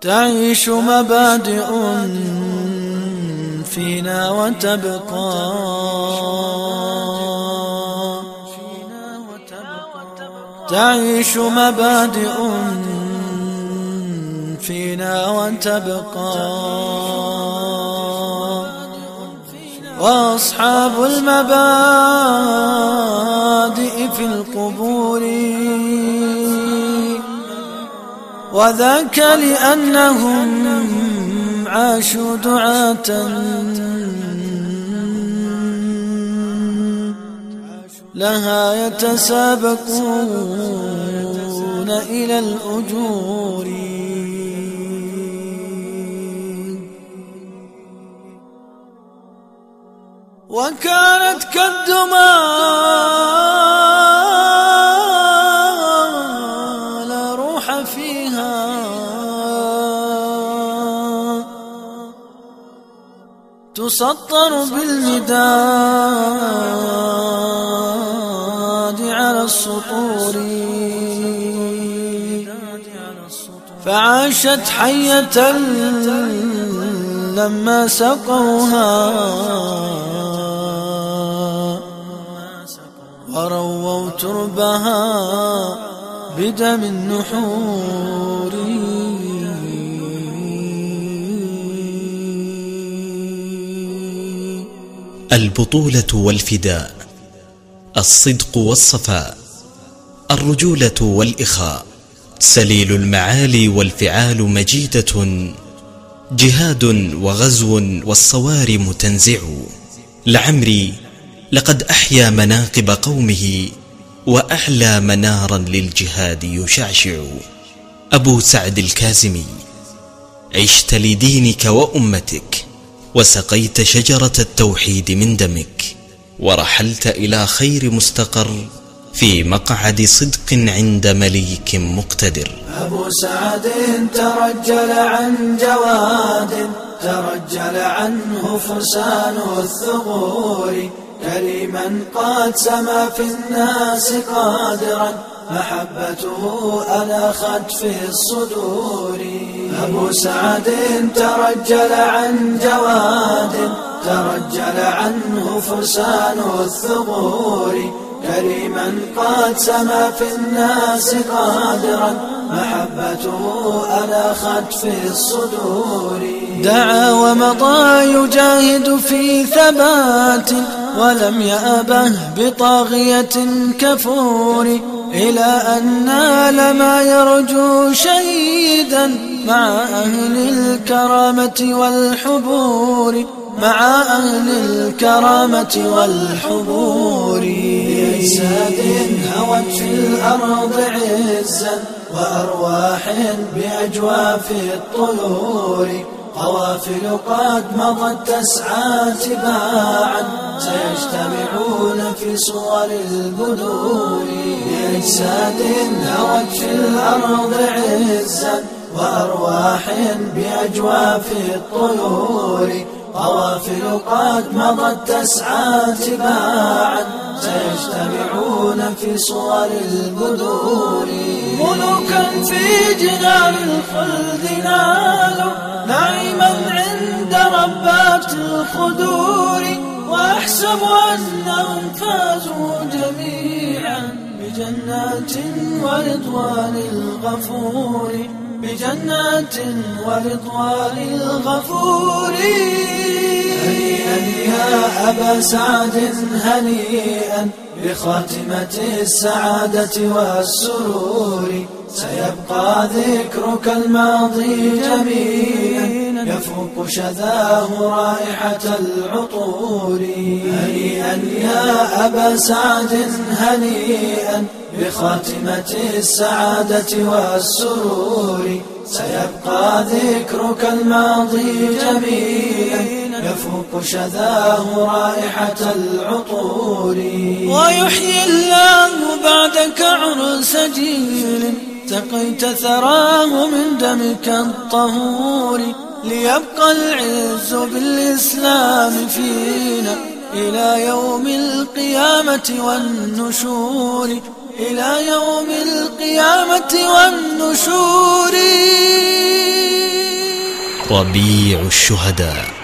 تعيش مبادئ فينا وتبقى. تعيش مبادئ فينا وتبقى. وأصحاب المبادئ في القبور. وذاك لأنهم عاشوا دعاة. لها يتسابقون إلى الأجور. وكانت كالدماء فيها. تسطر بالمداد على السطور. فعاشت حية لما سقوها. ورووا تربها. بدم النحور. البطولة والفداء الصدق والصفاء الرجولة والإخاء. سليل المعالي والفعال مجيدة جهاد وغزو والصوارم تنزع. لعمري لقد أحيا مناقب قومه وأعلى منارا للجهاد يشعشع. أبو سعد الكازمي عشت لدينك وأمتك وسقيت شجرة التوحيد من دمك ورحلت إلى خير مستقر في مقعد صدق عند مليك مقتدر. أبو سعد ترجل عن جواد ترجل عنه فرسان الثغور. كريما قد سما في الناس قادرا محبته ألخت في الصدور. أبو سعد ترجل عن جواد ترجل عنه فرسان الثغور. كريما قد سما في الناس قادرا محبته ألخت في الصدور. دعا ومضى يجاهد في ثبات ولم يأبه بطاغية كفور. إلى أن نال ما يرجو شهيدا مع أهل الكرامة والحبور مع أهل الكرامة والحبور. بأجساد هوت في الأرض عزا وأرواح بأجواف الطيور. قوافل قد مضت تسعى تباعا سيجتمعون في صور البدور. بأجساد هوت في الأرض عزا وأرواح بأجواف الطيور. قوافل قد مضت تسعى تباعا سيجتمعون في صور البدور. ملوكا في جنان الخلد نالوا نعيما عند ربات الخدور. وأحسب أنهم فازوا جميعا بجنات ورضوان الغفور. بجنات ورضوان الغفور. هنيئا يا أبا سعد هنيئا بخاتمة السعادة والسرور. سيبقى ذكرك الماضي جميلا يفوق شذاه رائحة العطور. هنيئا يا أبا سعد هنيئا بخاتمة السعادة والسرور. سيبقى ذكرك الماضي جميلا يفوق شذاه رائحة العطور. ويحيي الله بعدك عرس جيل. تقيت ثراه من دمك الطهور ليبقى العز بالإسلام فينا إلى يوم القيامة والنشور إلى يوم القيامة والنشور. ربيع الشهداء.